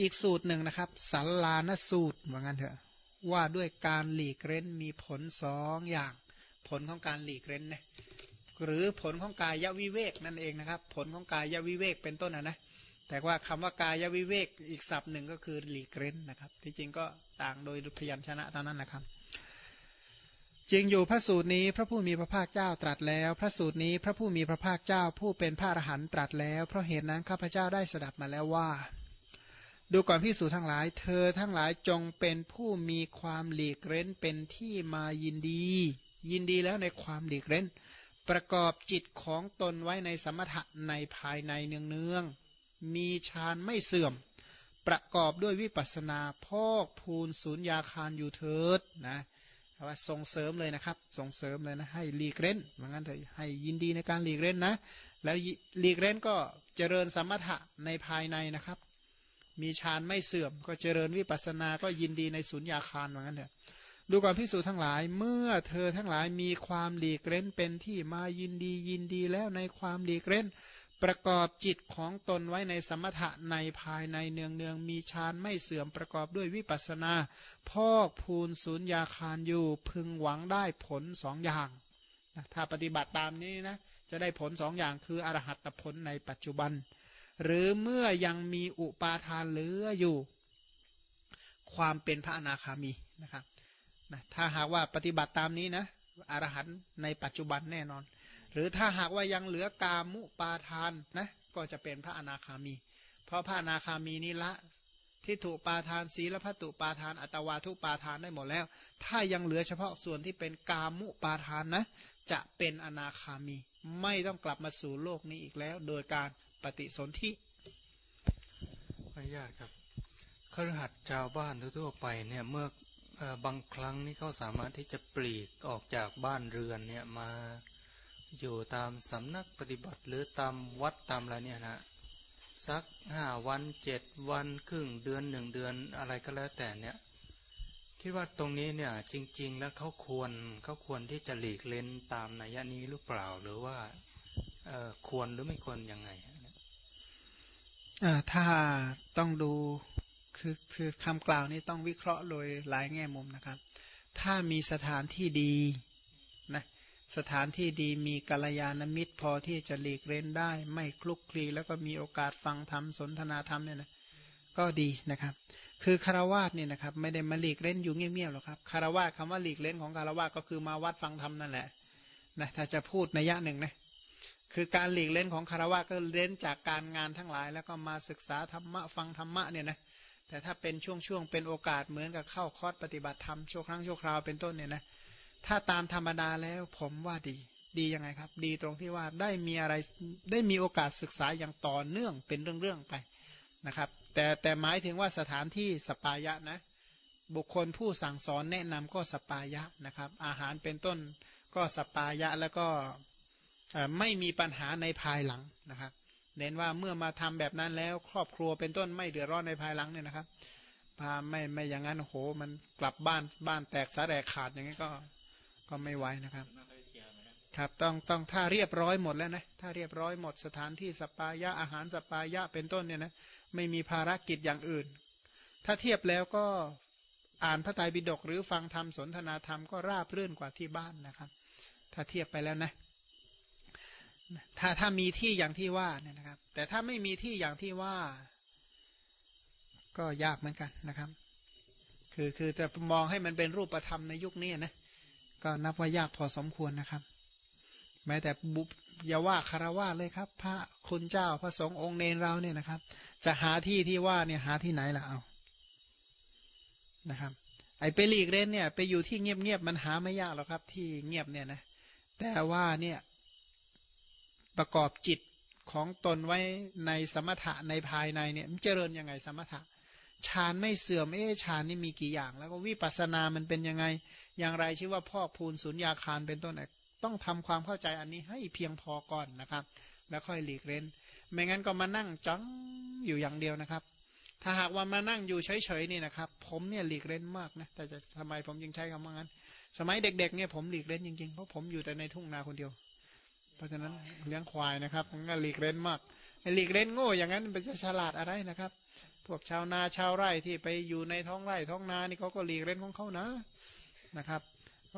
อีกสูตรหนึ่งนะครับสัลลานสูตรว่างั้นเถอะว่าด้วยการหลีกเร้นมีผลสองอย่าง ผลของการหลีกเร้นนะหรือผลของกายวิเวกนั่นเองนะครับ ผลของกายวิเวกเป็นต้นนะนะแต่ว่าคำว่ากายวิเวกอีกศัพท์หนึ่งก็คือหลีกเร้นนะครับ ที่จริงก็ต่างโดยพยัญชนะเท่านั้นนะครับจริงอยู่พระสูตรนี้พระผู้มีพระภาคเจ้าตรัสแล้ว พระสูตรนี้พระผู้มีพระภาคเจ้าผู้เป็นพระอรหันตรัสแล้ว เพราะเหตุนั้นข้าพเจ้าได้สดับมาแล้วว่า ดูก่อนพิสูจทั้งหลาย เธอทั้งหลายจงเป็นผู้มีความหลีกเร้นเป็นที่มายินดี ยินดีแล้วในความหลีกเร้น ประกอบจิตของตนไว้ในสมถะในภายในเนืองๆมีฌานไม่เสื่อม ประกอบด้วยวิปัสนาพอกพูนศูนยาคารอยู่เถิดนะว่าส่งเสริมเลยนะครับ ส่งเสริมเลยนะให้หลีกเล่นเหมือนกันเถอะให้ยินดีในการหลีกเล่นนะ แล้วหลีกเล่นก็เจริญสมถะในภายในนะครับ มีฌานไม่เสื่อม ก็เจริญวิปัสสนาก็ยินดีในสุญญาคารเหมือนกันเถอะดูก่อนพิสูจทั้งหลาย เมื่อเธอทั้งหลายมีความหลีกเล่นเป็นที่มายินดียินดีแล้วในความหลีกเล่น ประกอบจิตของตนไว้ในสมถะในภายในเนืองเนืองมีฌานไม่เสื่อมประกอบด้วยวิปัสนา พอกพูนศูนยาคารอยู่พึงหวังได้ผลสองอย่างถ้าปฏิบัติตามนี้นะจะได้ผลสองอย่างคืออรหัตผลในปัจจุบัน หรือเมื่อยังมีอุปาทานเหลืออยู่ ความเป็นพระอนาคามีนะครับนะถ้าหากว่าปฏิบัติตามนี้นะอรหันในปัจจุบันแน่นอน หรือถ้าหากว่ายังเหลือกามุปาทานนะก็จะเป็นพระอนาคามี เพราะพระอนาคามีนี้ละที่ถูกปาทานศีลพัตุปาทาน อัตวาทุปาทานได้หมดแล้ว ถ้ายังเหลือเฉพาะส่วนที่เป็นกามุปาทานนะ จะเป็นอนาคามี ไม่ต้องกลับมาสู่โลกนี้อีกแล้ว โดยการ ปฏิสนธิไม่ยากครับครหัสชาวบ้านทั่วไปเนี่ยเมื่อบางครั้งนี่เขาสามารถที่จะปลีกออกจากบ้านเรือนเนี่ยมาอยู่ตามสำนักปฏิบัติหรือตามวัดตามอะไรเนี่ยนะสักห้าวันเจ็ดวันครึ่งเดือนหนึ่งเดือนอะไรก็แล้วแต่เนี่ยคิดว่าตรงนี้เนี่ยจริง ๆ แล้วเขาควรเขาควรที่จะหลีกเล้นตามนัยนี้หรือเปล่าหรือว่าควรหรือไม่ควรยังไง ถ้าต้องดูคือคือคำกล่าวนี้ต้องวิเคราะห์โดยหลายแง่มุมนะครับ ถ้ามีสถานที่ดีนะสถานที่ดีมีกัลยาณมิตรพอที่จะหลีกเล่นได้ ไม่คลุกคลีแล้วก็มีโอกาสฟังธรรมสนทนาธรรมเนี่ยนะก็ดีนะครับ คือคารวาสเนี่ยนะครับ ไม่ได้มาหลีกเล่นอยู่เงียบๆหรอกครับคารวาสคำว่าหลีกเล่นของคารวาสก็คือมาวัดฟังธรรมนั่นแหละนะถ้าจะพูดในยะหนึ่งนะ คือการหลีกเล่นของคารวะก็เล่นจากการงานทั้งหลาย แล้วก็มาศึกษาธรรมะฟังธรรมะเนี่ยนะแต่ถ้าเป็นช่วงๆเป็นโอกาสเหมือนกับเข้าคอร์สปฏิบัติธรรมชั่วครั้งชั่วคราวเป็นต้นเนี่ยนะถ้าตามธรรมดาแล้วผมว่าดี ดียังไงครับ ดีตรงที่ว่าได้มีอะไรได้มีโอกาสศึกษาอย่างต่อเนื่องเป็นเรื่องๆไปนะครับ แต่แต่หมายถึงว่าสถานที่สปายะนะบุคคลผู้สั่งสอนแนะนำก็สปายะนะครับ อาหารเป็นต้นก็สปายะแล้วก็ ไม่มีปัญหาในภายหลังนะครับเน้นว่าเมื่อมาทำแบบนั้นแล้ว ครอบครัวเป็นต้นไม่เดือดร้อนในภายหลังเนี่ยนะครับพาไม่ไม่อย่างนั้นโห มันกลับบ้านบ้านแตกสาแรกขาดอย่างนี้ก็ก็ไม่ไหวนะครับ ครับต้องต้องถ้าเรียบร้อยหมดแล้วนะถ้าเรียบร้อยหมดสถานที่สปายะอาหารสปายะเป็นต้นเนี่ยนะไม่มีภารกิจอย่างอื่น ถ้าเทียบแล้วก็อ่านพระไตรปิฎกหรือฟังธรรมสนทนาธรรมก็ราบรื่นกว่าที่บ้านนะครับ ถ้าเทียบไปแล้วนะ ถ้าถ้ามีที่อย่างที่ว่าเนี่ยนะครับ แต่ถ้าไม่มีที่อย่างที่ว่า ก็ยากเหมือนกันนะครับ คือคือจะมองให้มันเป็นรูปธรรมในยุคนี้นะก็นับว่ายากพอสมควรนะครับ แม้แต่บุอย่าว่าคารวะเลยครับ พระคุณเจ้าพระสงฆ์องค์เนรเราเนี่ยนะครับ จะหาที่ที่ว่าเนี่ยหาที่ไหนล่ะเอานะครับ ไอ้ไปหลีกเล่นเนี่ย ไปอยู่ที่เงียบๆมันหาไม่ยากหรอกครับ ที่เงียบเนี่ยนะแต่ว่าเนี่ย ประกอบจิตของตนไว้ในสมถะในภายในเนี่ยมันเจริญยังไงสมถะฌานไม่เสื่อมเอ๊ฌานนี่มีกี่อย่าง แล้วก็วิปัสสนามันเป็นยังไง อย่างไรชื่อว่าพ่อพูนสุญญาคารเป็นต้นต้องทำความเข้าใจอันนี้ให้เพียงพอก่อนนะครับ แล้วค่อยหลีกเล่นไม่งั้นก็มานั่งจ้องอยู่อย่างเดียวนะครับ ถ้าหากว่ามานั่งอยู่เฉยๆนี่นะครับ ผมเนี่ยหลีกเล่นมากนะแต่จะทำไมผมยังใช้คำว่างั้น สมัยเด็กๆเนี่ยผมหลีกเล่นจริงๆเพราะผมอยู่แต่ในทุ่งนาคนเดียว ราะฉะนั้นเลี้ยงควายนะครับมันก็หลีกเล่นมากหลีกเล่นโง่อย่างนั้นเป็นจะฉลาดอะไรนะครับ พวกชาวนาชาวไร่ที่ไปอยู่ในท้องไร่ท้องนานี่เขาก็หลีกเล่นของเขานะนะครับ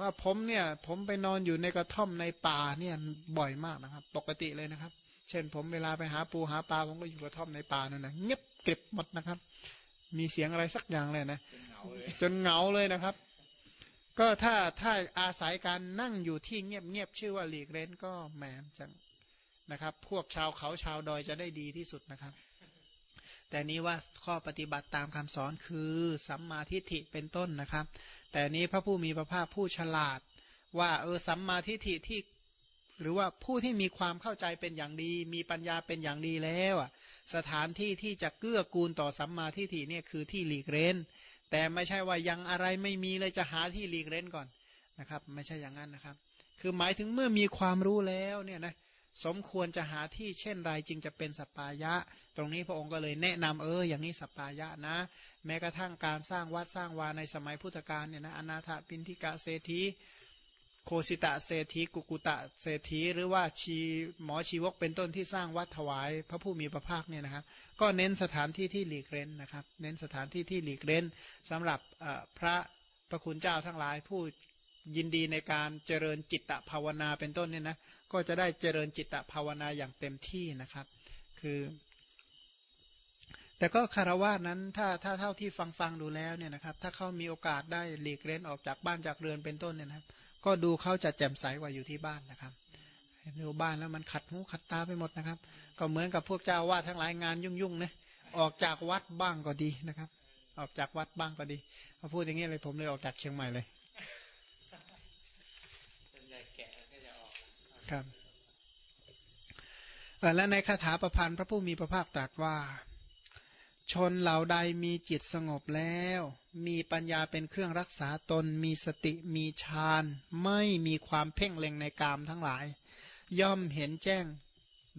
ว่าผมเนี่ยผมไปนอนอยู่ในกระท่อมในป่าเนี่ยบ่อยมากนะครับ ปกติเลยนะครับ เช่น ผมเวลาไปหาปูหาปลาผมก็อยู่กระท่อมในป่านั่นนะเงียบกริบหมดนะครับ มีเสียงอะไรสักอย่างเลยนะจนเหงาเลยนะครับ ก็ถ้าถ้าอาศัยการนั่งอยู่ที่เงียบเงียบชื่อว่าหลีกเล่นก็แหมจังนะครับ พวกชาวเขาชาวดอยจะได้ดีที่สุดนะครับ แต่นี้ว่าข้อปฏิบัติตามคำสอนคือสัมมาทิฏฐิเป็นต้นนะครับ แต่นี้พระผู้มีพระภาคผู้ฉลาด ว่าเออสัมมาทิฏฐิที่หรือว่าผู้ที่มีความเข้าใจเป็นอย่างดี มีปัญญาเป็นอย่างดีแล้วอะสถานที่ที่จะเกื้อกูลต่อสัมมาทิฏฐิเนี่ยคือที่หลีกเร้น แต่ไม่ใช่ว่ายังอะไรไม่มีเลยจะหาที่หลีกเล่นก่อนนะครับ ไม่ใช่อย่างนั้นนะครับ คือหมายถึงเมื่อมีความรู้แล้วเนี่ยนะสมควรจะหาที่เช่นไรจึงจะเป็นสปายะ ตรงนี้พระองค์ก็เลยแนะนำเอออย่างนี้สปายะนะ แม้กระทั่งการสร้างวัดสร้างวาในสมัยพุทธกาลเนี่ยนะอนาถปินทิกาเศรษฐี โคสิตะเศรษฐีกุกุตะเศรษฐีหรือว่าชีหมอชีวกเป็นต้นที่สร้างวัดถวายพระผู้มีพระภาคเนี่ยนะครับ ก็เน้นสถานที่ที่หลีกเล้นนะครับ เน้นสถานที่ที่หลีกเล้นสำหรับพระประคุณเจ้าทั้งหลายผู้ยินดีในการเจริญจิตตภาวนาเป็นต้นเนี่ยนะก็จะได้เจริญจิตตภาวนาอย่างเต็มที่นะครับ คือ แต่ก็คารวะนั้นถ้าถ้าเท่าที่ฟังฟังดูแล้วเนี่ยนะครับ ถ้าเขามีโอกาสได้หลีกเล้นออกจากบ้านจากเรือนเป็นต้นเนี่ยนะครับ ก็ดูเขาจะแจ่มใสกว่าอยู่ที่บ้านนะครับอยู่บ้านแล้วมันขัดหูขัดตาไปหมดนะครับ ก็เหมือนกับพวกเจ้าว่าทั้งหลายงานยุ่งๆนะออกจากวัดบ้างก็ดีนะครับ ออกจากวัดบ้างก็ดีพอพูดอย่างนี้เลยผมเลยออกจากเชียงใหม่เลยครับและในคาถาประพันธ์พระผู้มีพระภาคตรัสว่า ชนเหล่าใดมีจิตสงบแล้ว มีปัญญาเป็นเครื่องรักษาตน มีสติมีฌาน ไม่มีความเพ่งเล็งในกามทั้งหลาย ย่อมเห็นแจ้ง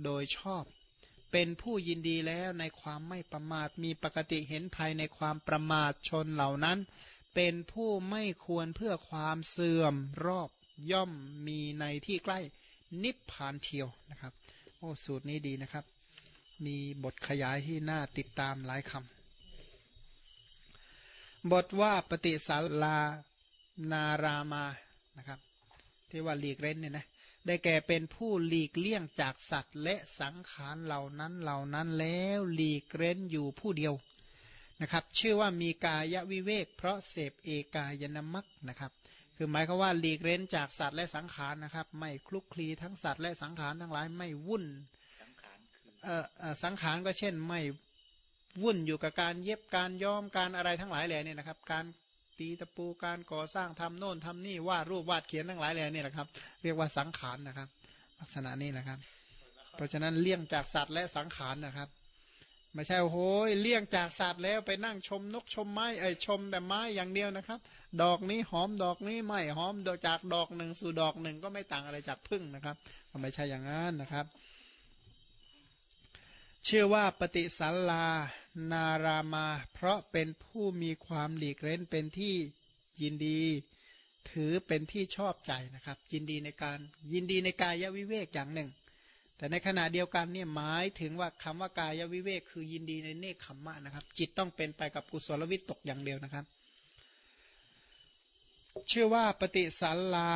โดยชอบ เป็นผู้ยินดีแล้วในความไม่ประมาท มีปกติเห็นภายในความประมาทชนเหล่านั้น เป็นผู้ไม่ควรเพื่อความเสื่อมรอบย่อมมีในที่ใกล้นิพพานเทียวนะครับ โอ้สูตรนี้ดีนะครับ มีบทขยายที่น่าติดตามหลายคำ บทว่าปฏิสาลานารามานะครับ ที่ว่าหลีกเล่นเนี่ยนะได้แก่เป็นผู้หลีกเลี่ยงจากสัตว์ และสังขารเหล่านั้นเหล่านั้นแล้วหลีกเล่นอยู่ผู้เดียวนะครับ ชื่อว่ามีกายวิเวก เพราะเสพเอกายนามักนะครับ คือหมายความว่าหลีกเล้นจากสัตว์และสังขารนะครับ ไม่คลุกคลีทั้งสัตว์และสังขารทั้งหลายไม่วุ่น สังขารก็เช่นไม่วุ่นอยู่กับการเย็บการย้อมการอะไรทั้งหลายแหล่นี่นะครับ การตีตะปูการก่อสร้างทำโน่นทำนี่วาดรูปวาดเขียนทั้งหลายแหล่นี่แหละครับ เรียกว่าสังขารนะครับ ลักษณะนี้นะครับ เพราะฉะนั้นเลี่ยงจากสัตว์และสังขารนะครับไม่ใช่โอ้โหเลี่ยงจากสัตว์แล้วไปนั่งชมนกชมไม้เอ้ยชมแต่ไม้อย่างเดียวนะครับ ดอกนี้หอมดอกนี้ไม่หอมโดยจากดอกหนึ่งสู่ดอกหนึ่งก็ไม่ต่างอะไรจากพึ่งนะครับไม่ใช่อย่างนั้นนะครับ ชื่อว่าปฏิสัลลา นารามา เพราะเป็นผู้มีความหลีกเล่นเป็นที่ยินดี ถือเป็นที่ชอบใจนะครับ ยินดีในการยินดีในกายวิเวกอย่างหนึ่ง แต่ในขณะเดียวกันเนี่ยหมายถึงว่าคำว่ากายวิเวกคือยินดีในเนคขมมะนะครับ จิตต้องเป็นไปกับกุศลวิตกอย่างเดียวนะครับ ชื่อว่าปฏิสัลลา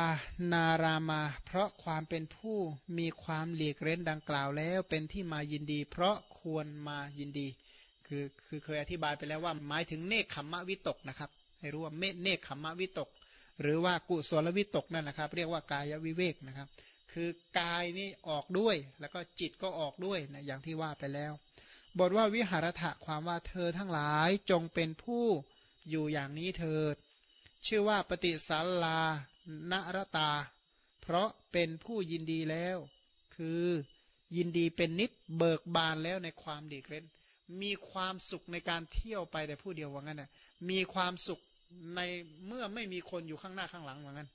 นารามา เพราะความเป็นผู้มีความหลีกเล้นดังกล่าวแล้วเป็นที่มายินดี เพราะควรมายินดี คือคือเคยอธิบายไปแล้วว่าหมายถึงเนคขมมะวิตกนะครับให้รู้ว่าเมเนคขมมะวิตก หรือว่ากุศลวิตกนั่นนะครับ เรียกว่ากายวิเวกนะครับ คือกายนี่ออกด้วยแล้วก็จิตก็ออกด้วยนะอย่างที่ว่าไปแล้ว บทว่าวิหารถะความว่าเธอทั้งหลายจงเป็นผู้อยู่อย่างนี้เถิด ชื่อว่าปฏิสัลลานรตา เพราะเป็นผู้ยินดีแล้ว คือยินดีเป็นนิดเบิกบานแล้วในความดีเร้น มีความสุขในการเที่ยวไปแต่ผู้เดียวว่างั้นนะมีความสุขในเมื่อไม่มีคนอยู่ข้างหน้าข้างหลังว่างั้น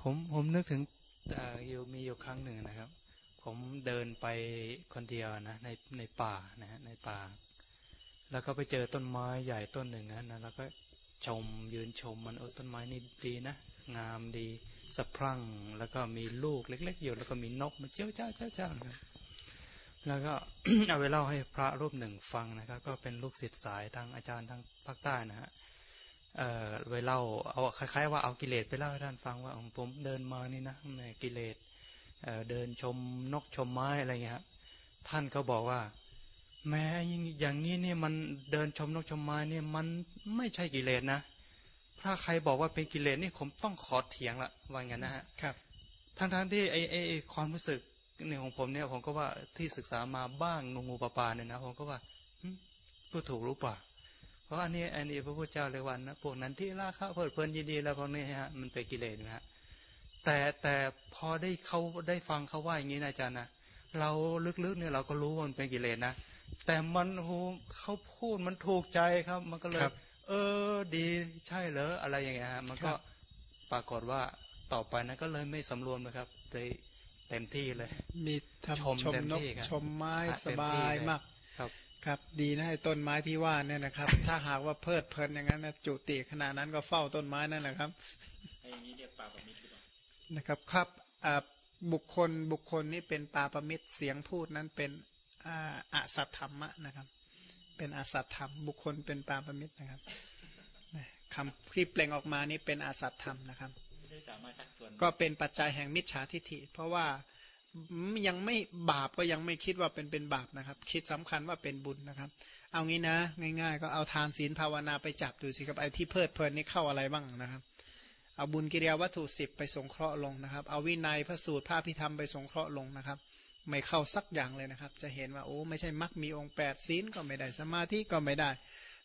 ผมผมนึกถึงอยู่มีอยู่ครั้งหนึ่งนะครับ ผมเดินไปคนเดียวนะในในป่านะฮะในป่า แล้วก็ไปเจอต้นไม้ใหญ่ต้นหนึ่งนะแล้วก็ ชมยืนชมมันเออต้นไม้นี่ดีนะ งามดีสะพรั่งแล้วก็มีลูกเล็ก ๆ อยู่แล้วก็มีนกมาเจ้าเจ้าเจ้าเจ้านะแล้วก็เอาไปเล่าให้พระรูปหนึ่งฟังนะครับ ก็เป็นลูกศิษย์สายทางอาจารย์ทางภาคใต้นะฮะเอ่อไปเล่าเอาคล้ายๆว่าเอากิเลสไปเล่าให้ท่านฟังว่าผมเดินมานี่นะแม่กิเลสเเดินชมนกชมไม้อะไรเงี้ยท่านก็บอกว่า แม้อย่างนี้เนี่ยมันเดินชมนกชมไม้เนี่ยมันไม่ใช่กิเลสนะถ้าใครบอกว่าเป็นกิเลสนี่ผมต้องขอเถียงละว่างั้นนะฮะครับ ทั้งๆที่ไอ้ไอ้ไอ้ความรู้สึกเนี่ยของผมเนี่ยผมก็ว่าที่ศึกษามาบ้างงูงูปลาปลาเนี่ยนะผมก็ว่าหึพูดถูกรู้ป่ะเพราะอันนี้อันนี้พระพุทธเจ้าเรียกว่านะพวกนั้นที่ราคะเพลิดเพลินยินดีแล้วพวกนี้ฮะมันเป็นกิเลสนะฮะแต่แต่พอได้เขาได้ฟังเขาว่าอย่างนี้นะอาจารย์นะเราลึกๆเนี่ยเราก็รู้ว่ามันเป็นกิเลสนะ แต่มันโหเขาพูดมันถูกใจครับ มันก็เลยครับเออ ดีใช่เหรออะไรอย่างเงี้ยฮะมันก็ครับปรากฏว่าต่อไปนั้นก็เลยไม่สำรวมนะครับเลยเต็มที่เลย มีทำชมชมเต็มนกที่ครับชมไม้ฮะสเต็มบาที่ยเลยมากครับครับดีนะไอ้ต้นไม้ที่ว่าเนี่ยนะครับ ถ้าหากว่าเพลิดเพลินอย่างนั้นนะจุติขนาดนั้นก็เฝ้าต้นไม้นั่นแหละครับไอ้อย่างนี้เรียกปลาปมิตรหรือเปล่านะครับครับอ่าบุคคลบุคคลนี้เป็นปาปมิตรเสียงพูดนั้นเป็น อ่าอสัตธรรมะนะครับ เป็นอสัตธรรม บุคคลเป็นปาปมิตรนะครับนะคำที่เปล่งออกมานี้เป็นอสัตธรรมนะครับไม่ได้สามารถชักชวนก็เป็นปัจจัยแห่งมิจฉาทิฏฐิ เพราะว่ายังไม่บาปก็ยังไม่คิดว่าเป็นเป็นบาปนะครับ คิดสำคัญว่าเป็นบุญนะครับ เอางี้นะ ง่ายๆ ก็เอาทานศีลภาวนาไปจับดูสิครับไอ้ที่เพลิดเพลินนี่เข้าอะไรบ้างนะครับ เอาบุญกิริยาวัตถุสิบไปสงเคราะห์ลงนะครับ เอาวินัยพระสูตรพระพิธรรมไปสงเคราะห์ลงนะครับ ไม่เข้าสักอย่างเลยนะครับ จะเห็นว่าโอ้ไม่ใช่มักมีองค์แปดศีลก็ไม่ได้สมาธิก็ไม่ได้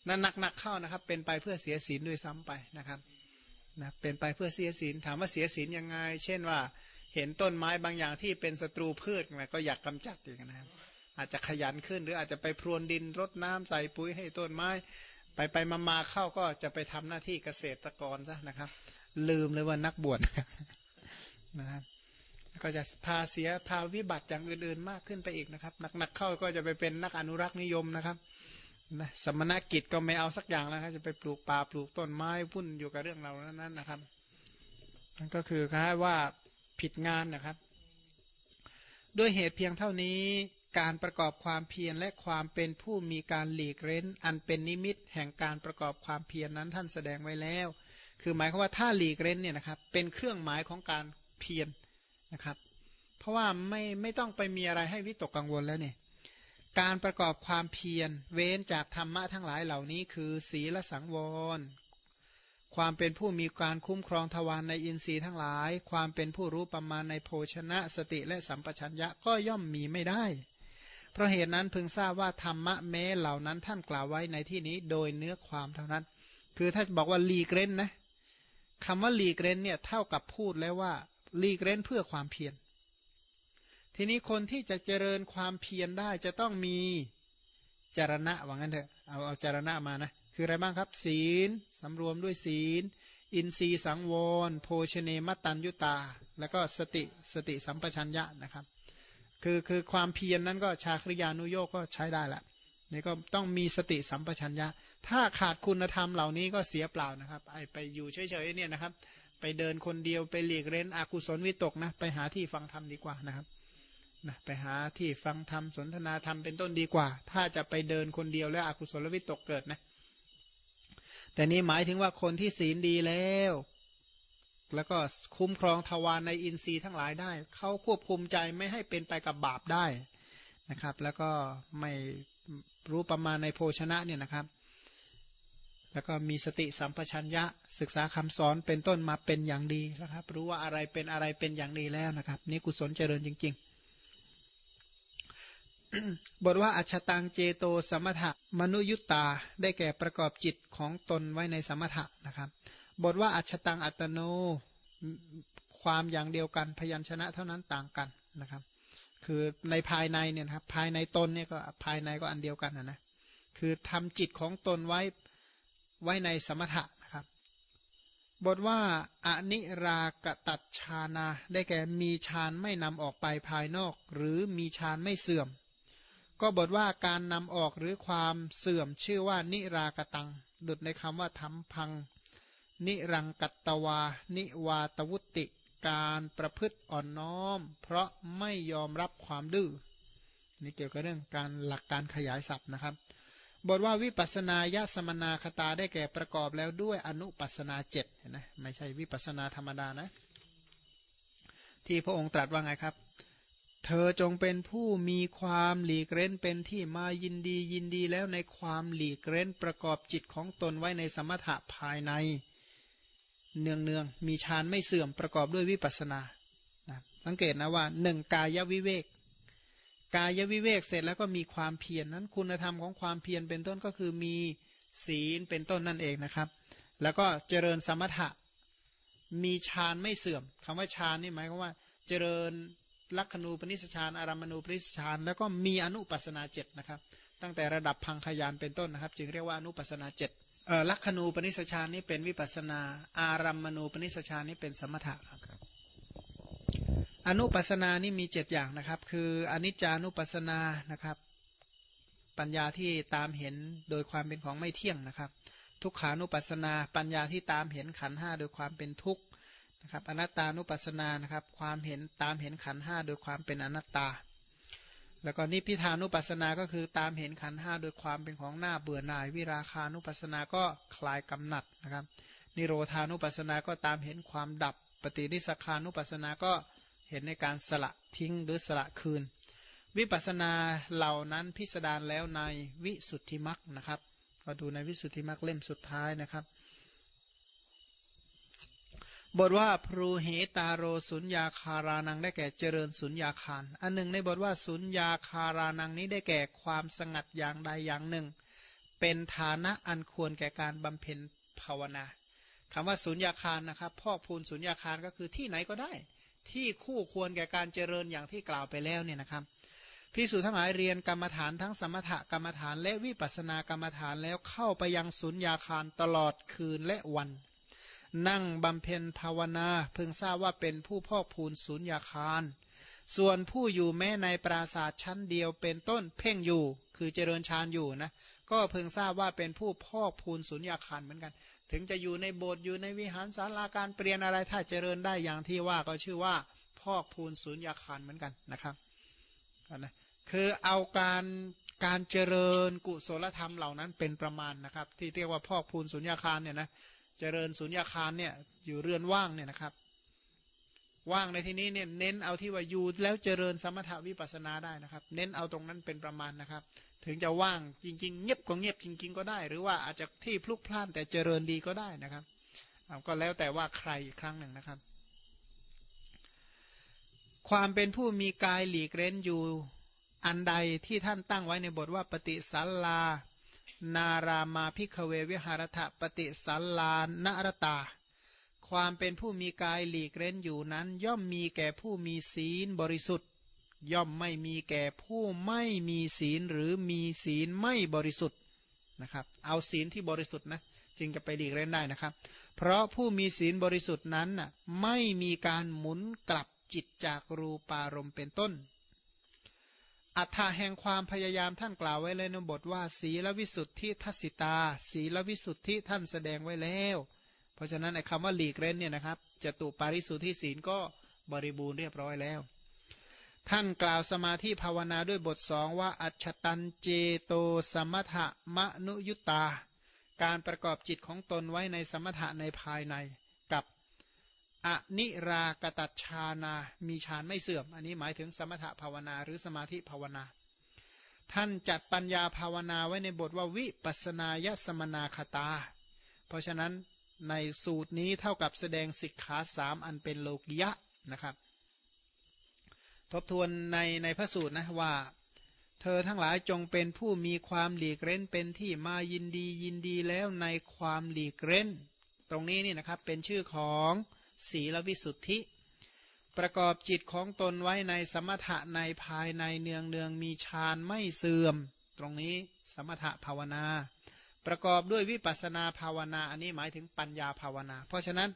นั่นหนักๆเข้านะครับ เป็นไปเพื่อเสียศีลด้วยซ้ำไปนะครับนะเป็นไปเพื่อเสียศีลถามว่าเสียศีลยังไง เช่นว่า เห็นต้นไม้บางอย่างที่เป็นศัตรูพืชนะก็อยากกำจัดอย่างนะครับ อาจจะขยันขึ้นหรืออาจจะไปพรวนดินรดน้ำใส่ปุ๋ยให้ต้นไม้ ไปไปมามาเข้าก็จะไปทำหน้าที่เกษตรกรซะนะครับ ลืมเลยว่านักบวชนะครับ ก็จะพาเสียพาวิบัติอย่างอื่นๆมากขึ้นไปอีกนะครับหนักๆเข้าก็จะไปเป็นนักอนุรักษ์นิยมนะครับนะสมณกิจก็ไม่เอาสักอย่างแล้วครับจะไปปลูกป่าปลูกต้นไม้พุ่นอยู่กับเรื่องเรานั้นนะครับนั่นก็คือคล้ายว่าผิดงานนะครับ ด้วยเหตุเพียงเท่านี้การประกอบความเพียรและความเป็นผู้มีการหลีกเร้น อันเป็นนิมิตแห่งการประกอบความเพียรนั้นท่านแสดงไว้แล้ว คือหมายความว่าถ้าหลีกเร้นเนี่ยนะครับเป็นเครื่องหมายของการเพียร นะครับ เพราะว่าไม่ไม่ต้องไปมีอะไรให้วิตกกังวลแล้วเนี่ยการประกอบความเพียรเว้นจากธรรมะทั้งหลายเหล่านี้ คือศีลสังวร ความเป็นผู้มีการคุ้มครองทวารในอินทรีย์ทั้งหลาย ความเป็นผู้รู้ประมาณในโภชนะสติและสัมปชัญญะก็ย่อมมีไม่ได้ เพราะเหตุนั้นพึงทราบว่าธรรมะแม้เหล่านั้นท่านกล่าวไว้ในที่นี้โดยเนื้อความเท่านั้น คือถ้าบอกว่าลีเกรนนะคำว่าลีเกรนเนี่ยเท่ากับพูดแล้วว่า ลีกเร้นเพื่อความเพียร ทีนี้คนที่จะเจริญความเพียรได้จะต้องมีจารณะว่างั้นเถอะเอาเอาจารณะมานะคืออะไรบ้างครับ ศีลสำรวมด้วยศีล อินทรีย์สังวร โภชเนมตัญยุตา แล้วก็สติสติสัมปชัญญะนะครับ คือคือความเพียรนนั้นก็ชาคริยานุโยกก็ใช้ได้ละนี่ก็ต้องมีสติสัมปชัญญะ ถ้าขาดคุณธรรมเหล่านี้ก็เสียเปล่านะครับไอไปอยู่เฉยๆเนี่ยนะครับ ไปเดินคนเดียวไปหลีกเร้นอกุศลวิตกนะไปหาที่ฟังธรรมดีกว่านะครับนะไปหาที่ฟังธรรมสนทนาธรรมเป็นต้นดีกว่า ถ้าจะไปเดินคนเดียวแล้วอกุศลวิตกเกิดนะ แต่นี้หมายถึงว่าคนที่ศีลดีแล้ว แล้วก็คุ้มครองทวารในอินทรีย์ทั้งหลายได้ เขาควบคุมใจไม่ให้เป็นไปกับบาปได้นะครับ แล้วก็ไม่รู้ประมาณในโภชนะเนี่ยนะครับ แล้วก็มีสติสัมปชัญญะ ศึกษาคำสอนเป็นต้นมาเป็นอย่างดีนะครับ รู้ว่าอะไรเป็นอะไรเป็นอย่างดีแล้วนะครับ นี่กุศลเจริญจริง ๆ บทว่าอัชตังเจโตสมถะมนุยุตตาได้แก่ประกอบจิตของตนไว้ในสมถะนะครับ บทว่าอัชตังอัตโนความอย่างเดียวกันพยัญชนะเท่านั้นต่างกันนะครับ คือในภายในเนี่ยครับภายในตนเนี่ยก็ภายในก็อันเดียวกันนะนะคือทำจิตของตนไว้ ไว้ในสมถะนะครับ บทว่าอนิรากตัดชานาได้แก่มีฌานไม่นำออกไปภายนอก หรือมีฌานไม่เสื่อม ก็บทว่าการนำออกหรือความเสื่อมชื่อว่านิรากตัง ดุดในคำว่าทำพัง นิรังกัตตวา นิวาตวุติ การประพฤติอ่อนน้อม เพราะไม่ยอมรับความดื้อนี่เกี่ยวกับเรื่องการหลักการขยายศัพท์นะครับ บทว่าวิปัสนาญาสมนาคตาได้แก่ประกอบแล้วด้วยอนุปัสนาเจ็ดนไหมไม่ใช่วิปัสนาธรรมดานะ ที่พระองค์ตรัสว่าไงครับ เธอจงเป็นผู้มีความหลีกเร้นเป็นที่มายินดียินดีแล้วในความหลีกเร้นประกอบจิตของตนไว้ในสมถะภายใน เนืองเนืองมีฌานไม่เสื่อมประกอบด้วยวิปัสนานะสังเกตนะว่าหนึ่งกายวิเวก กายวิเวกเสร็จแล้วก็มีความเพียรนนั้นคุณธรรมของความเพียรเป็นต้นก็คือมีศีลเป็นต้นนั่นเองนะครับ แล้วก็เจริญสมถะมีฌานไม่เสื่อมคำว่าฌานนี่หมายความว่า เจริญลักขณูปนิสชานอารามณูปนิสชานแล้วก็มีอนุปัสนาเจ็ดนะครับ ตั้งแต่ระดับพังขยานเป็นต้นนะครับ จึงเรียกว่าอนุปัสนาเจ็ดลักขณูปนิสชานนี่เป็นวิปัสนา อารามณูปนิสชานนี่เป็นสมถะครับ อนุปัสนานี่มีเจ็ดอย่างนะครับ คืออนิจจานุปัสนานะครับ ปัญญาที่ตามเห็นโดยความเป็นของไม่เที่ยงนะครับ ทุกขานุปัสนา ปัญญาที่ตามเห็นขันห้าโดยความเป็นทุกข์นะครับ อนัตตานุปัสสนานะครับ ความเห็นตามเห็นขันห้าโดยความเป็นอนัตตา แล้วก็นิพิทานุปัสสนาก็คือตามเห็นขันห้าโดยความเป็นของหน้าเบื่อหน่าย วิราคานุปัสสนาก็คลายกำหนัดนะครับ นิโรธานุปัสสนาก็ตามเห็นความดับ ปฏินิสคานุปัสสนาก็เเห็นในการสละทิ้งหรือสละคืน วิปัสสนาเหล่านั้นพิสดารแล้วในวิสุทธิมรรคนะครับก็ดูในวิสุทธิมรรคเล่มสุดท้ายนะครับ บทว่าพรูเหตาโรสุญญาคารานังได้แก่เจริญสุญญาคารอันหนึ่งในบทว่าสุญญาคารานังนี้ได้แก่ความสงัดอย่างใดอย่างหนึ่ง เป็นฐานะอันควรแก่การบำเพ็ญภาวนาคำว่าสุญญาคารนะครับพ่อพูนสุญญาคารก็คือที่ไหนก็ได้ ที่คู่ควรแก่การเจริญอย่างที่กล่าวไปแล้วเนี่ยนะครับพิสูจทั้งหลายเรียนกรรมฐานทั้งสมถกรรมฐานและวิปัสสนากรรมฐานแล้วเข้าไปยังสุญญาคารตลอดคืนและวัน นั่งบำเพ็ญภาวนา เพิ่งทราบว่าเป็นผู้พอกพูนสุญญาคาร ส่วนผู้อยู่แม้ในปราสาทชั้นเดียวเป็นต้นเพ่งอยู่ คือเจริญฌานอยู่นะ ก็เพิ่งทราบว่าเป็นผู้พอกพูนสุญญาคารเหมือนกัน ถึงจะอยู่ในโบสถ์อยู่ในวิหารศาลาการเปลี่ยนอะไรถ้าเจริญได้อย่างที่ว่าก็ชื่อว่าพอกพูนสุญญาคารเหมือนกันนะครับนะคือเอาการการเจริญกุศลธรรมเหล่านั้นเป็นประมาณนะครับ ที่เรียกว่าพอกพูนสุญญาคารเนี่ยนะเจริญสุญญาคารเนี่ยอยู่เรือนว่างเนี่ยนะครับ ว่างในที่นี้เนี่ยเน้นเอาที่ว่าอยู่แล้วเจริญสมถาวิปัสนาได้นะครับ เน้นเอาตรงนั้นเป็นประมาณนะครับ ถึงจะว่างจริง ๆ เงียบก็เงียบจริง ๆ ก็ได้ หรือว่าอาจจะที่พลุกพล่านแต่เจริญดีก็ได้นะครับก็แล้วแต่ว่าใครอีกครั้งหนึ่งนะครับ ความเป็นผู้มีกายหลีกเร้นอยู่อันใดที่ท่านตั้งไว้ในบทว่าปฏิสัลลา นารามาพิกเววิหารถปฏิสัลลานรตา ความเป็นผู้มีกายหลีกเร้นอยู่นั้น ย่อมมีแก่ผู้มีศีลบริสุทธิ์ ย่อมไม่มีแก่ผู้ไม่มีศีลหรือมีศีลไม่บริสุทธิ์นะครับ เอาศีลที่บริสุทธิ์นะจึงจะไปหลีกเล่นได้นะครับ เพราะผู้มีศีลบริสุทธิ์นั้นน่ะไม่มีการหมุนกลับจิตจากรูปารมณ์เป็นต้น อัฏฐาแห่งความพยายามท่านกล่าวไว้เลยในบทว่า ศีลวิสุทธิทัศิตา ศีลวิสุทธิท่านแสดงไว้แล้ว เพราะฉะนั้นไอ้คำว่าหลีกเล่นเนี่ยนะครับจตุปาริสุทธิศีลก็บริบูรณ์เรียบร้อยแล้ว ท่านกล่าวสมาธิภาวนาด้วยบทสองว่าอัจตันเจโตสมถะมนุยุตตา การประกอบจิตของตนไว้ในสมถะในภายในกับอนิรากตัชานามีฌานไม่เสื่อม อันนี้หมายถึงสมถภาวนาหรือสมาธิภาวนาท่านจัดปัญญาภาวนาไว้ในบทว่าวิปัสนายสมนาคตา เพราะฉะนั้น ในสูตรนี้เท่ากับแสดงสิกขาสามอันเป็นโลกิยะนะครับ ทบทวนในในพระสูตรนะว่า เธอทั้งหลายจงเป็นผู้มีความหลีกเร้นเป็นที่มายินดียินดีแล้วในความหลีกเร้น ตรงนี้นี่นะครับเป็นชื่อของศีลวิสุทธิ ประกอบจิตของตนไว้ในสมถะในภายในเนืองเนืองมีฌานไม่เสื่อม ตรงนี้สมถะภาวนา ประกอบด้วยวิปัสนาภาวนา อันนี้หมายถึงปัญญาภาวนา เพราะฉะนั้น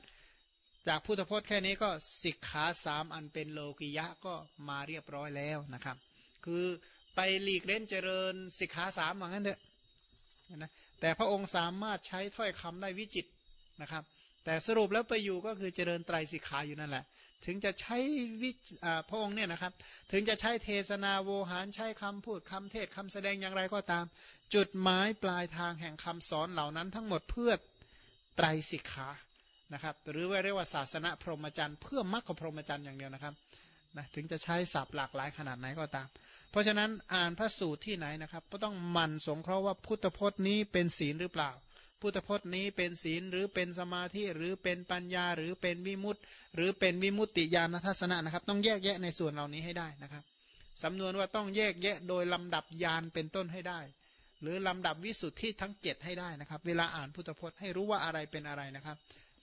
จากพุทธพจน์แค่นี้ก็สิกขาสามอันเป็นโลกิยะก็มาเรียบร้อยแล้วนะครับ คือไปหลีกเล่นเจริญสิกขาสามอย่างนั้นเถอะนะแต่พระองค์สามารถใช้ถ้อยคำได้วิจิตนะครับ แต่สรุปแล้วไปอยู่ก็คือเจริญไตรสิกขาอยู่นั่นแหละ ถึงจะใช้วิพระองค์เนี่ยนะครับ ถึงจะใช้เทศนาโวหารใช้คำพูดคำเทศคำแสดงอย่างไรก็ตาม จุดหมายปลายทางแห่งคำสอนเหล่านั้นทั้งหมดเพื่อไตรสิกขานะครับ หรือว่าเรียกว่าศาสนาพรหมจรรย์เพื่อมรรคพรหมจรรย์อย่างเดียวนะครับนะถึงจะใช้ศัพท์หลากหลายขนาดไหนก็ตาม เพราะฉะนั้นอ่านพระสูตรที่ไหนนะครับ ก็ต้องหมั่นสงเคราะห์ว่าพุทธพจน์นี้เป็นศีลหรือเปล่า พุทธพจน์นี้เป็นศีลหรือเป็นสมาธิหรือเป็นปัญญาหรือเป็นวิมุตติ หรือเป็นวิมุตติญาณทัศนะนะครับ ต้องแยกแยะในส่วนเหล่านี้ให้ได้นะครับสำนวนว่าต้องแยกแยะโดยลำดับยานเป็นต้นให้ได้ หรือลำดับวิสุทธิทั้งเจ็ดให้ได้นะครับ เวลาอ่านพุทธพจน์ให้รู้ว่าอะไรเป็นอะไรนะครับ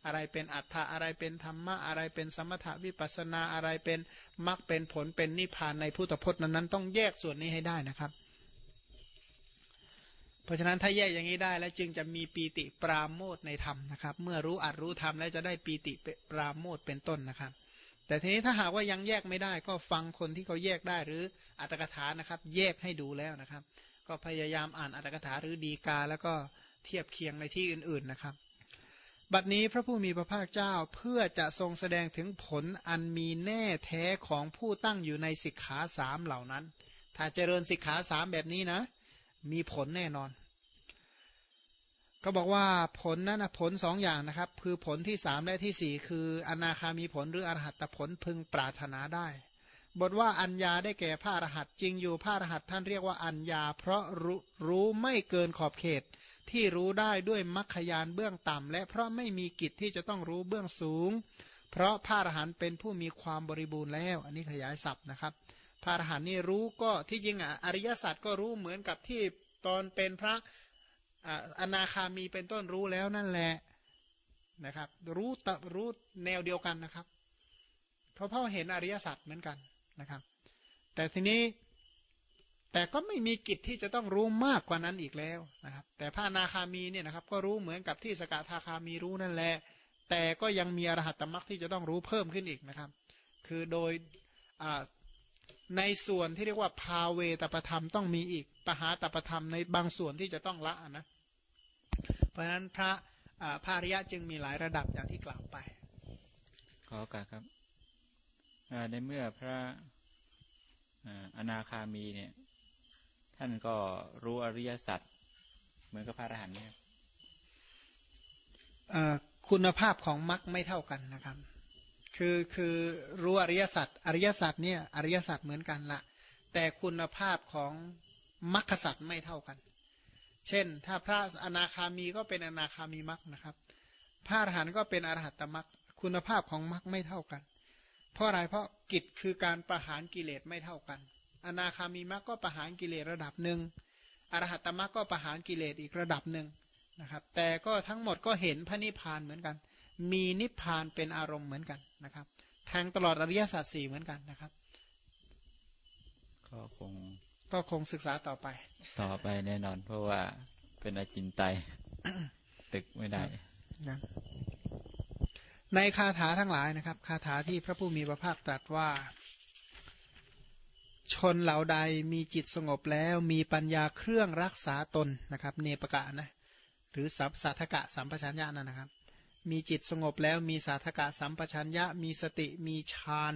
อะไรเป็นอัฏฐะอะไรเป็นธรรมะอะไรเป็นสมถะวิปัสนาอะไรเป็นมรรคเป็นผลเป็นนิพพานในพุทธพจน์นั้นๆต้องแยกส่วนนี้ให้ได้นะครับ ราะฉะนั้นถ้าแยกอย่างนี้ได้แล้วจึงจะมีปีติปราโมทในธรรมนะครับ เมื่อรู้อัดรู้ธรรมแล้วจะได้ปีติปราโมทเป็นต้นนะครับ แต่ทีนี้ถ้าหากว่ายังแยกไม่ได้ ก็ฟังคนที่เขาแยกได้หรืออัตถกถานะครับ แยกให้ดูแล้วนะครับ ก็พยายามอ่านอัตถกถาหรือดีกา แล้วก็เทียบเคียงในที่อื่นๆนะครับ บัดนี้พระผู้มีพระภาคเจ้าเพื่อจะทรงแสดงถึงผลอันมีแน่แท้ของผู้ตั้งอยู่ในสิกขาสามเหล่านั้น ถ้าเจริญสิกขาสามแบบนี้นะ มีผลแน่นอน ก็บอกว่าผลนั้นผลสองอย่างนะครับ คือผลที่สามและที่สี่คือ อนาคามีผลหรืออรหัตผลพึงปรารถนาได้ บทว่าอัญญาได้แก่พระอรหัตจริงอยู่พระอรหัตท่านเรียกว่าอัญญา เพราะรู้รู้ไม่เกินขอบเขต ที่รู้ได้ด้วยมรรคยานเบื้องต่ำและเพราะไม่มีกิจที่จะต้องรู้เบื้องสูง เพราะพระอรหันต์เป็นผู้มีความบริบูรณ์แล้ว อันนี้ขยายศัพท์นะครับ พระอรหันต์นี่รู้ก็ที่จริงอะอริยสัจก็รู้เหมือนกับที่ตอนเป็นพระ อนาคามีเป็นต้นรู้แล้วนั่นแหละนะครับ รู้ตรู้แนวเดียวกันนะครับ เพราะพ่อเห็นอริยสัจเหมือนกันนะครับ แต่ทีนี้แต่ก็ไม่มีกิจที่จะต้องรู้มากกว่านั้นอีกแล้วนะครับ แต่พระนาคามีเนี่ยนะครับ ก็รู้เหมือนกับที่สกทาคามีรู้นั่นแหละ แต่ก็ยังมีอรหัตตมรรคที่จะต้องรู้เพิ่มขึ้นอีกนะครับ คือโดย ในส่วนที่เรียกว่าพาเวตประธรรมต้องมีอีกปหาตประธรรมในบางส่วนที่จะต้องละนะ เพราะฉะนั้นพระพระริยะจึงมีหลายระดับอย่างที่กล่าวไป ขอโอกาสครับในเมื่อพระอนาคามีเนี่ย ท่านก็รู้อริยสัจเหมือนกับพระอรหันต์เนี่ยคุณภาพของมรรคไม่เท่ากันนะครับ คือคือรู้อริยสัจอริยสัจเนี่ยอริยสัจเหมือนกันละ แต่คุณภาพของมรรคสัจไม่เท่ากัน เช่น ถ้าพระอนาคามีก็เป็นอนาคามีมรรคนะครับ พระอรหันต์ก็เป็นอรหัตตมรรคคุณภาพของมรรคไม่เท่ากัน เพราะอะไรเพราะกิจคือการประหารกิเลสไม่เท่ากัน อนาคามีมรรคก็ประหารกิเลสระดับหนึ่งอรหัตตมรรคก็ประหารกิเลสอีกระดับหนึ่งนะครับ แต่ก็ทั้งหมดก็เห็นพระนิพพานเหมือนกัน มีนิพพานเป็นอารมณ์เหมือนกันนะครับ แทงตลอดอริยสัจสี่เหมือนกันนะครับ ก็คงก็คงศึกษาต่อไป ต่อไปแน่นอน เพราะว่าเป็นอาจินไตตึกไม่ได้นะในคาถาทั้งหลายนะครับ คาถาที่พระผู้มีพระภาคตรัสว่า ชนเหล่าใดมีจิตสงบแล้วมีปัญญาเครื่องรักษาตนนะครับ เนปกะนะ หรือสัพสัทธกะสัมปชัญญะนั่นนะครับ มีจิตสงบแล้วมีสัทธกะสัมปชัญญะ มีสติมีฌาน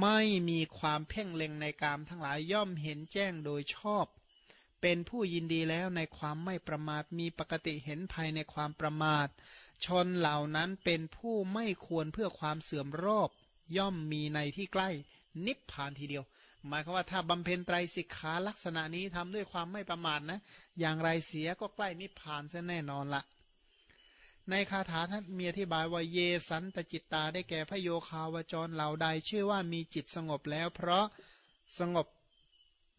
ไม่มีความเพ่งเล็งในกามทั้งหลายย่อมเห็นแจ้งโดยชอบ เป็นผู้ยินดีแล้วในความไม่ประมาทมีปกติเห็นภัยในความประมาท ชนเหล่านั้นเป็นผู้ไม่ควรเพื่อความเสื่อมรอบย่อมมีในที่ใกล้นิพพานทีเดียว หมายความว่าถ้าบำเพ็ญไตรสิกขาลักษณะนี้ทำด้วยความไม่ประมาทนะ อย่างไรเสียก็ใกล้นิพพานซะแน่นอนละ ในคาถาท่านมีอธิบายว่าเยสันตจิตตาได้แก่พระโยคาวจรเหล่าใด ชื่อว่ามีจิตสงบแล้ว เพราะสงบ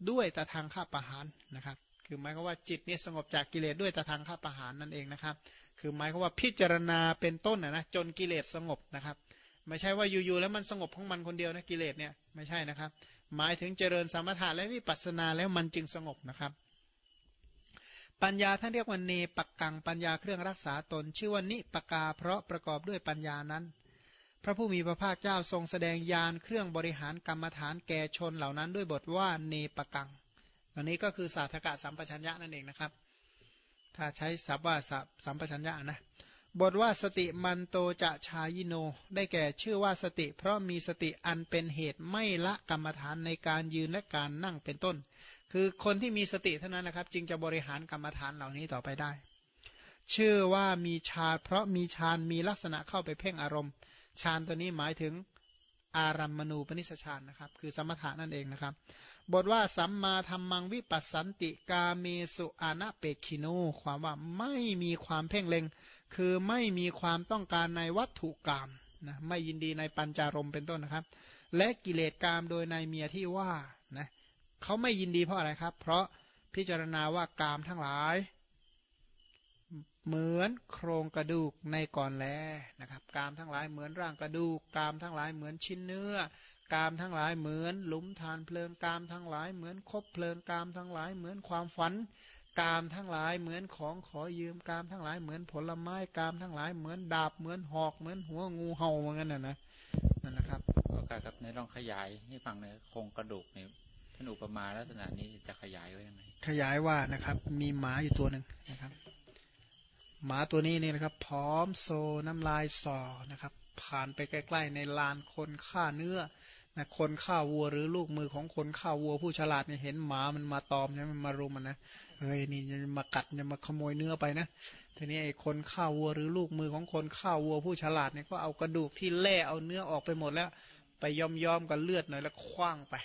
ด้วยตะทางข้าประหารนะครับ คือหมายความว่าจิตนี้สงบจากกิเลสด้วยตะทางข้าประหารนั่นเองนะครับ คือหมายความว่าพิจารณาเป็นต้นนะนะจนกิเลสสงบนะครับ ไม่ใช่ว่าอยู่ๆแล้วมันสงบของมันคนเดียวนะกิเลสเนี่ยไม่ใช่นะครับ หมายถึงเจริญสมถะและวิปัสสนาแล้วมันจึงสงบนะครับ ปัญญาท่านเรียกว่าเนปักกังปัญญาเครื่องรักษาตน ชื่อว่านิปกาเพราะประกอบด้วยปัญญานั้น พระผู้มีพระภาคเจ้าทรงแสดงยานเครื่องบริหารกรรมฐานแก่ชนเหล่านั้นด้วยบทว่าเนปกังอันนี้ก็คือศาสตกะสัมปชัญญะนั่นเองนะครับ ถ้าใช้ศัพท์ว่าสัมปชัญญะนะบทว่าสติมันโตจะชายิโน ได้แก่ชื่อว่าสติ เพราะมีสติอันเป็นเหตุไม่ละกรรมฐานในการยืนและการนั่งเป็นต้น คือคนที่มีสติเท่านั้นนะครับ จึงจะบริหารกรรมฐานเหล่านี้ต่อไปได้ ชื่อว่ามีฌานเพราะมีฌานมีลักษณะเข้าไปเพ่งอารมณ์ฌานตัวนี้หมายถึงอารัมมณูปนิสฌานนะครับ คือสมถะนั่นเองนะครับ บทว่าสัมมาธรรมังวิปัสสันติกาเมสุอานะเปคิโนความว่าไม่มีความเพ่งเล็ง คือไม่มีความต้องการในวัตถุกรรมนะไม่ยินดีในปัญจารมเป็นต้นนะครับ และกิเลสกรรมโดยในเมียที่ว่า เขาไม่ยินดีเพราะอะไรครับ เพราะพิจารณาว่ากามทั้งหลาย เหมือนโครงกระดูกในก่อนแลนะครับ กามทั้งหลายเหมือนร่างกระดูก กามทั้งหลายเหมือนชิ้นเนื้อกามทั้งหลายเหมือนหลุมฐานเพลิงกามทั้งหลายเหมือนคบเพลิงกามทั้งหลายเหมือนความฝัน กามทั้งหลายเหมือนของขอยืมกามทั้งหลายเหมือนผลไม้กามทั้งหลายเหมือนดาบเหมือนหอกเหมือนหัวงูเห่าเหมือนกันนะนะนั่นนะครับโอกาสครับในลองขยายให้ฟังในโครงกระดูกเนี่ย ท่านอุปมาลักษณะนี้จะขยายไว้ยังไง ขยายว่านะครับ มีหมาอยู่ตัวหนึ่งนะครับ หมาตัวนี้นี่นะครับ พร้อมโซน้ำลายสอนะครับ ผ่านไปใกล้ๆในลานคนฆ่าเนื้อนะคนฆ่าวัวหรือลูกมือของคนฆ่าวัวผู้ฉลาดเนี่ยเห็นหมามันมาตอมใช่ไหมมันมารุมมันนะเฮ้ยนี่จะมากัดจะมาขโมยเนื้อไปนะทีนี้ไอ้คนฆ่าวัวหรือลูกมือของคนฆ่าวัวผู้ฉลาดเนี่ยก็เอากระดูกที่แล่เอาเนื้อออกไปหมดแล้ว ไปยอมยอมกับเลือดหน่อยแล้วคว้างไป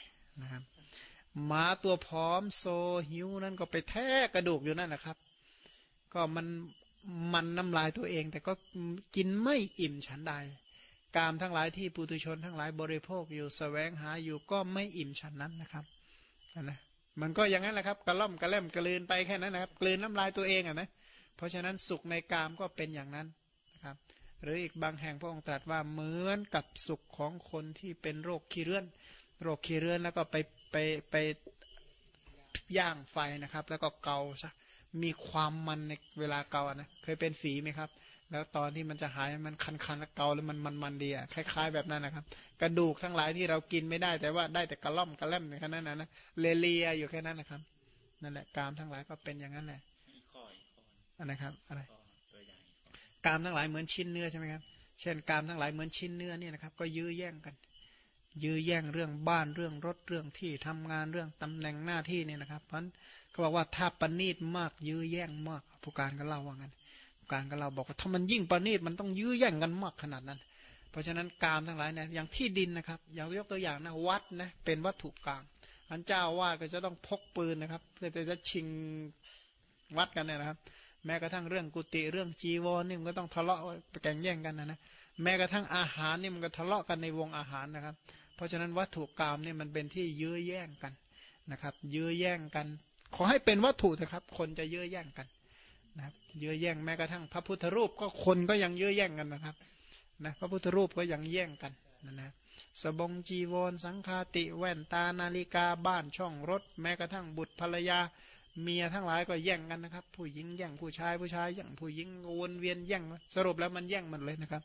นะครับ หมาตัวพร้อมโซหิวนั่นก็ไปแทกกระดูกอยู่นั่นนะครับ ก็มันมันน้ำลายตัวเอง แต่ก็กินไม่อิ่มฉันใด กามทั้งหลายที่ปุถุชนทั้งหลายบริโภคอยู่สแสวงหาอยู่ก็ไม่อิ่มฉันนั้นนะครับนะมันก็อย่างนั้นแหละครับกระล่อมกระเล่มกระลืนไปแค่นั้นนะครับ กลืนน้ำลายตัวเองอะนะเพราะฉะนั้นสุขในกามก็เป็นอย่างนั้นนะครับ หรืออีกบางแห่งพระองค์ตรัสว่าเหมือนกับสุขของคนที่เป็นโรคขี้เลื่อน โรคขี้เลื่อนแล้วก็ไป ไปไปย่างไฟนะครับ แล้วก็เกาซะมีความมันในเวลาเกานะเคยเป็นฝีไหมครับ แล้วตอนที่มันจะหายมันคันๆแล้วเกาแล้วมันมันมันดีอะคล้าย ๆ แบบนั้นนะครับ กระดูกทั้งหลายที่เรากินไม่ได้แต่ว่าได้แต่กระล่อมกระเล่มแค่นั้นนะเลเลียอยู่แค่นั้นนะครับนั่นแหละกามทั้งหลายก็เป็นอย่างนั้นแหละอันนะครับอะไรกามทั้งหลายเหมือนชิ้นเนื้อใช่ไหมครับ เช่นกามทั้งหลายเหมือนชิ้นเนื้อเนี่ยนะครับ ก็ยื้อแย่งกัน ยื้อแย่งเรื่องบ้านเรื่องรถเรื่องที่ทำงานเรื่องตำแหน่งหน้าที่เนี่ยนะครับ เพราะเขาบอกว่าถ้าปณีตมากยื้อแย่งมากผู้การก็เล่าว่างั้นการกับเราบอกว่าถ้ามันยิ่งประณีตมันต้องยื้อแย่งกันมากขนาดนั้น เพราะฉะนั้นกามทั้งหลายเนี่ยอย่างที่ดินนะครับ อย่างยกตัวอย่างนะวัดนะเป็นวัตถุกางอันเจ้าว่าก็จะต้องพกปืนนะครับเพื่อจะชิงวัดกันเนี่ยนะครับ แม้กระทั่งเรื่องกุฏิเรื่องจีวรนี่มันก็ต้องทะเลาะไปแข่งแย่งกันนะนะแม้กระทั่งอาหารนี่มันก็ทะเลาะกันในวงอาหารนะครับ เพราะฉะนั้นวัตถุกรรมเนี่ยมันเป็นที่ยื้อแย่งกันนะครับ ยื้อแย่งกัน ขอให้เป็นวัตถุนะครับ คนจะยื้อแย่งกันนะครับเยื้อแย่งแม้กระทั่งพระพุทธรูปก็คนก็ยังเยื้อแย่งกันนะครับนะพระพุทธรูปก็ยังแย่งกันนะนะสบงจีวรสังฆาติแว่นตานาฬิกาบ้านช่องรถ แม้กระทั่งบุตรภรรยาเมียทั้งหลายก็แย่งกันนะครับ ผู้หญิงแย่งผู้ชายผู้ชายแย่งผู้หญิงวนเวียนแย่งสรุปแล้วมันแย่งมันเลยนะครับ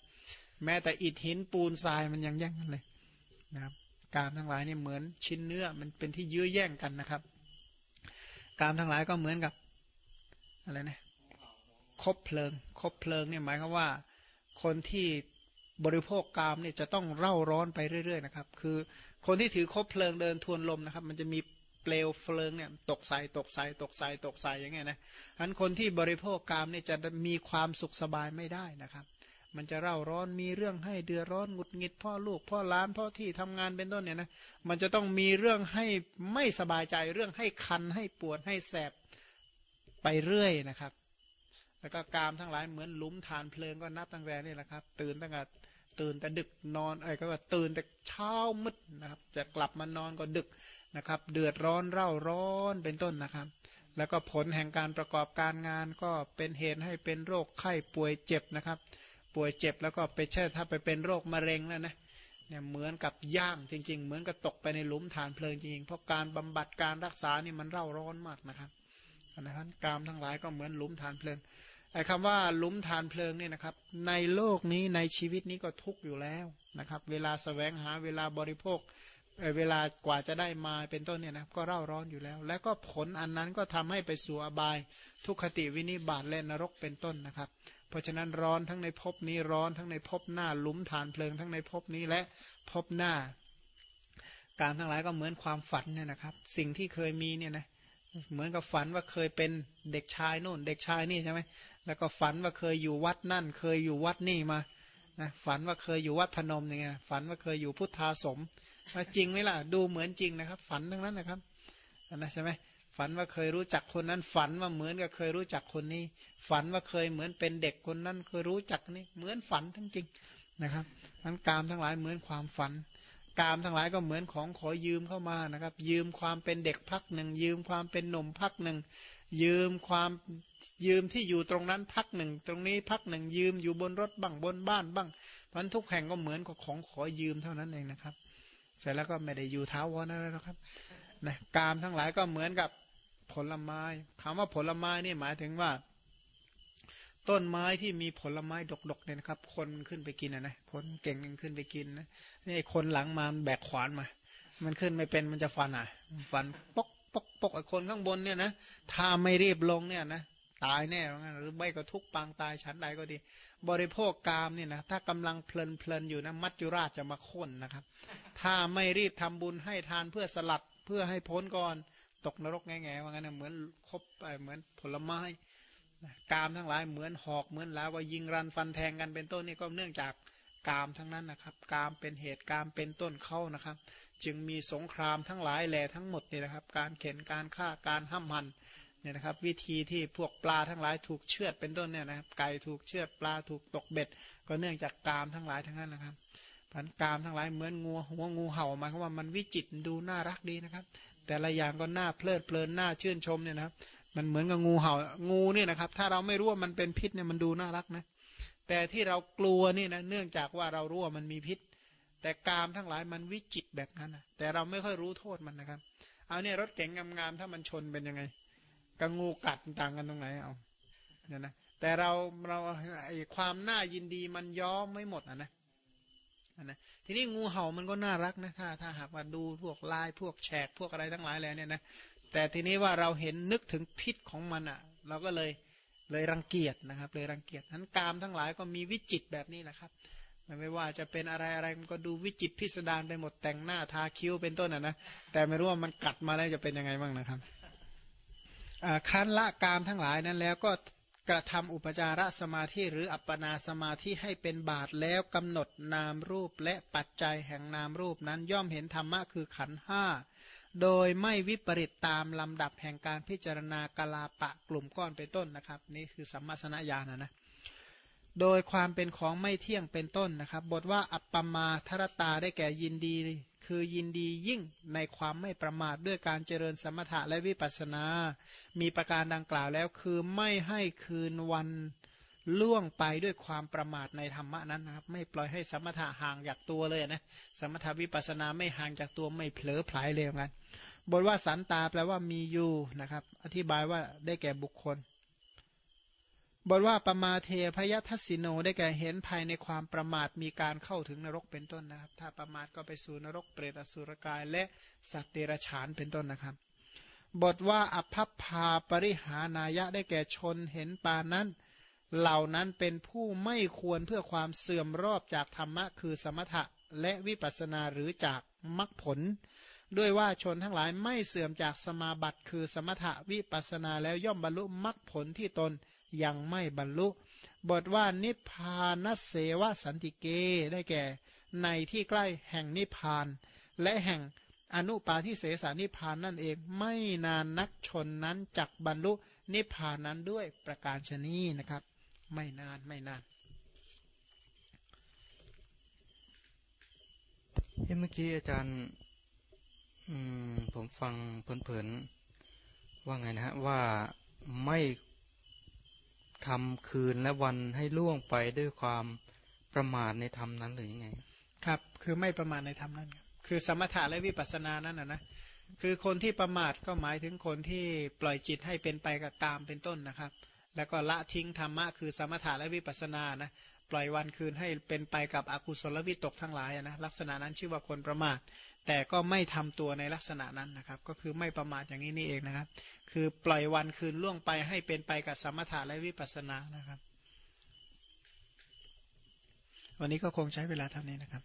แม้แต่อิฐหินปูนทรายมันยังแย่งกันเลย นะครับการทั้งหลายนี่เหมือนชิ้นเนื้อมันเป็นที่ยื้อแย่งกันนะครับ การทั้งหลายก็เหมือนกับอะไรนะคบเพลิงคบเพลิงเนี่ยหมายความว่าคนที่บริโภคกามเนี่ยจะต้องเร่าร้อนไปเรื่อยๆนะครับ คือคนที่ถือคบเพลิงเดินทวนลมนะครับ มันจะมีเปลวเพลิงเนี่ยตกใส่ตกใส่ตกใส่ตกใส่อย่างเงี้ยนะอันคนที่บริโภคกามเนี่ยจะมีความสุขสบายไม่ได้นะครับ มันจะเร่าร้อนมีเรื่องให้เดือดร้อนหงุดหงิดพ่อลูกพ่อล้านพ่อที่ทำงานเป็นต้นเนี่ยนะมันจะต้องมีเรื่องให้ไม่สบายใจเรื่องให้คันให้ปวดให้แสบไปเรื่อยนะครับ แล้วก็กามทั้งหลายเหมือนลุมฐานเพลิงก็นับตั้งแต่นี่แหละครับ ตื่นตั้งแต่ตื่นแต่ดึกนอนไอ้ก็ว่าตื่นแต่เช้ามืดนะครับ จะกลับมานอนก็ดึกนะครับ เดือดร้อนเร่าร้อนเป็นต้นนะครับ แล้วก็ผลแห่งการประกอบการงานก็เป็นเหตุให้เป็นโรคไข้ป่วยเจ็บนะครับ ป่วยเจ็บ แล้วก็ไปเช่ถ้าไปเป็นโรคมะเร็งแล้วนะเนี่ยเหมือนกับย่างจริง ๆ เหมือนกับตกไปในหลุมฐานเพลิงจริงๆเพราะการบำบัดการรักษานี่มันเร่าร้อนมากนะครับนะครับกามทั้งหลายก็เหมือนหลุมฐานเพลิงไอ้คำว่าหลุมทานเพลิงเนี่ยนะครับ ในโลกนี้ในชีวิตนี้ก็ทุกอยู่แล้วนะครับ เวลาสแสวงหาเวลาบริโภคเวลากว่าจะได้มาเป็นต้นเนี่ยนะก็เร่าร้อนอยู่แล้ว และก็ผลอันนั้นก็ทำให้ไปสู่อบายทุกขติวินิบาตและนรกเป็นต้นนะครับ เพราะฉะนั้นร้อนทั้งในภพนี้ร้อนทั้งในภพหน้าลุมฐานเพลิงทั้งในภพนี้และภพหน้าการทั้งหลายก็เหมือนความฝันเนี่ยนะครับ สิ่งที่เคยมีเนี่ยนะเหมือนกับฝันว่าเคยเป็นเด็กชายโน่น เด็กชายนี่ใช่ไหมแล้วก็ฝันว่าเคยอยู่วัดนั่น เคยอยู่วัดนี่มานะฝันว่าเคยอยู่วัดพนมเนี่ยฝันว่าเคยอยู่พุทธาสมจริงไหมล่ะ ดูเหมือนจริงนะครับ ฝันทั้งนั้นนะครับนะใช่ไหม ฝันว่าเคยรู้จักคนนั้น ฝันว่าเหมือนกับเคยรู้จักคนนี้ ฝันว่าเคยเหมือนเป็นเด็กคนนั้น เคยรู้จักนี่เหมือนฝันทั้งจริงนะครับนั้นกามทั้งหลายเหมือนความฝัน กามทั้งหลายก็เหมือนของขอยืมเข้ามานะครับ ยืมความเป็นเด็กพักหนึ่ง ยืมความเป็นหนุ่มพักหนึ่ง ยืมความยืมที่อยู่ตรงนั้นพักหนึ่ง ตรงนี้พักหนึ่ง ยืมอยู่บนรถบ้างบนบ้านบ้างพันทุกแห่งก็เหมือนกับของขอยืมเท่านั้นเองนะครับ เสร็จแล้วก็ไม่ได้อยู่เท้าวอนอะไรนะครับนะกามทั้งหลายก็เหมือนกับ ผลไม้คำว่าผลไม้นี่หมายถึงว่า ต้นไม้ที่มีผลไม้ดกๆเนี่ยนะครับ คนขึ้นไปกินนะนะคนเก่งนึงขึ้นไปกินนะนี่คนหลังมาแบกขวานมา มันขึ้นไม่เป็นมันจะฟันอะ ฟันปกปกปกไอ้คนข้างบนเนี่ยนะถ้าไม่รีบลงเนี่ยนะตายแน่หรือไม่ก็ทุกปางตายชั้นใดก็ดี บริโภคกามเนี่ยนะถ้ากำลังเพลินเพลินอยู่นะมัจจุราชจะมาค้นนะครับ ถ้าไม่รีบทำบุญให้ทานเพื่อสลัดเพื่อให้พ้นก่อน ตกนรกแง่ๆว่างั้นเหมือนคบเหมือนผลไม้กามทั้งหลายเหมือนหอกเหมือนแล้วว่ายิงรันฟันแทงกันเป็นต้นนี่ก็เนื่องจากกามทั้งนั้นนะครับ กามเป็นเหตุกามเป็นต้นเข้านะครับ จึงมีสงครามทั้งหลายแหล่ทั้งหมดนี่นะครับ การเข็นการฆ่าการห้ำหันเนี่ยนะครับ วิธีที่พวกปลาทั้งหลายถูกเชือดเป็นต้นเนี่ยนะครับ ไก่ถูกเชือดปลาถูกตกเบ็ด ก็เนื่องจากกามทั้งหลายทั้งนั้นนะครับพันกามทั้งหลายเหมือนงูหัวงูเห่าหมายความว่ามันวิจิตดูน่ารักดีนะครับ แต่ละอย่างก็น่าเพลิดเพลินน่าชื่นชมเนี่ยนะครับ มันเหมือนกับงูเห่างูเนี่ยนะครับ ถ้าเราไม่รู้ว่ามันเป็นพิษเนี่ยมันดูน่ารักนะแต่ที่เรากลัวนี่นะเนื่องจากว่าเรารู้ว่ามันมีพิษ แต่กามทั้งหลายมันวิจิตแบบนั้นนะแต่เราไม่ค่อยรู้โทษมันนะครับ เอาเนี่ยรถเก๋งงามๆถ้ามันชนเป็นยังไงกับงูกัดต่างกันตรงไหนเอาเนี่ยนะแต่เราเราไอความน่ายินดีมันย้อมไม่หมดอะนะ นะทีนี้งูเห่ามันก็น่ารักนะถ้าถ้าหากว่าดูพวกลายพวกแฉกพวกอะไรทั้งหลายแล้วเนี่ยนะแต่ทีนี้ว่าเราเห็นนึกถึงพิษของมันอะ เราก็เลยเลยรังเกียจนะครับ เลยรังเกียจนั้นกามทั้งหลายก็มีวิจิตแบบนี้แหละครับไม่ว่าจะเป็นอะไรอะไรมันก็ดูวิจิตพิสดารไปหมดแต่งหน้าทาคิ้วเป็นต้นอะนะแต่ไม่รู้ว่ามันกัดมาแล้วจะเป็นยังไงบ้างนะครับครั้นละกามทั้งหลายนั้นแล้วก็ กระทำอุปจารสมาธิหรืออัปปนาสมาธิให้เป็นบาทแล้วกำหนดนามรูปและปัจจัยแห่งนามรูปนั้นย่อมเห็นธรรมะคือขันห้าโดยไม่วิปริตตามลำดับแห่งการพิจารณากลาปะกลุ่มก้อนเป็นต้นนะครับ นี่คือสัมมาสนญาณนะนะโดยความเป็นของไม่เที่ยงเป็นต้นนะครับ บทว่าอัปปมาทรตาได้แก่ยินดี คือยินดียิ่งในความไม่ประมาทด้วยการเจริญสมถะและวิปัสสนา มีประการดังกล่าวแล้วคือไม่ให้คืนวันล่วงไปด้วยความประมาทในธรรมะนั้นนะครับ ไม่ปล่อยให้สมถะห่างจากตัวเลยนะสมถะวิปัสสนาไม่ห่างจากตัวไม่เผลอไผลเลยเหมือนกันบทว่าสันตาแปลว่ามีอยู่นะครับ อธิบายว่าได้แก่บุคคล บทว่าปมาเทพยทัศิโนได้แก่เห็นภายในความประมาทมีการเข้าถึงนรกเป็นต้นนะครับ ถ้าประมาทก็ไปสู่นรกเปรตอสุรกาย และสัตว์เดรัจฉานเป็นต้นนะครับ บทว่าอภัพพาปริหานายะได้แก่ชนเห็นปานั้น เหล่านั้นเป็นผู้ไม่ควรเพื่อความเสื่อมรอบจากธรรมะ คือสมถะและวิปัสนาหรือจากมรรคผล ด้วยว่าชนทั้งหลายไม่เสื่อมจากสมาบัติ คือสมถะวิปัสนาแล้วย่อมบรรลุมรรคผลที่ตน ยังไม่บรรลุ บทว่านิพพานเสวสันติเกได้แก่ ในที่ใกล้แห่งนิพพาน และแห่งอนุปาทิเสสานิพพานนั่นเองไม่นานนักชนนั้นจักบรรลุนิพพานนั้นด้วยประการชนีนะครับ ไม่นานไม่นานเมื่อกี้อาจารย์ผมฟังเพลินๆว่าไงนะฮะว่าไม่ ทำคืนและวันให้ล่วงไปด้วยความประมาทในธรรมนั้นหรือยังไง ครับ คือไม่ประมาทในธรรมนั้นคือสมถะและวิปัสสนานั้นนะนะคือคนที่ประมาทก็หมายถึงคนที่ปล่อยจิตให้เป็นไปกับกามเป็นต้นนะครับ แล้วก็ละทิ้งธรรมะคือสมถะและวิปัสสนานะปล่อยวันคืนให้เป็นไปกับอกุศลวิตกทั้งหลายนะลักษณะนั้นชื่อว่าคนประมาท แต่ก็ไม่ทำตัวในลักษณะนั้นนะครับ ก็คือไม่ประมาทอย่างนี้นี่เองนะครับ คือปล่อยวันคืนล่วงไปให้เป็นไปกับสมถะและวิปัสสนานะครับ วันนี้ก็คงใช้เวลาเท่านี้นะครับ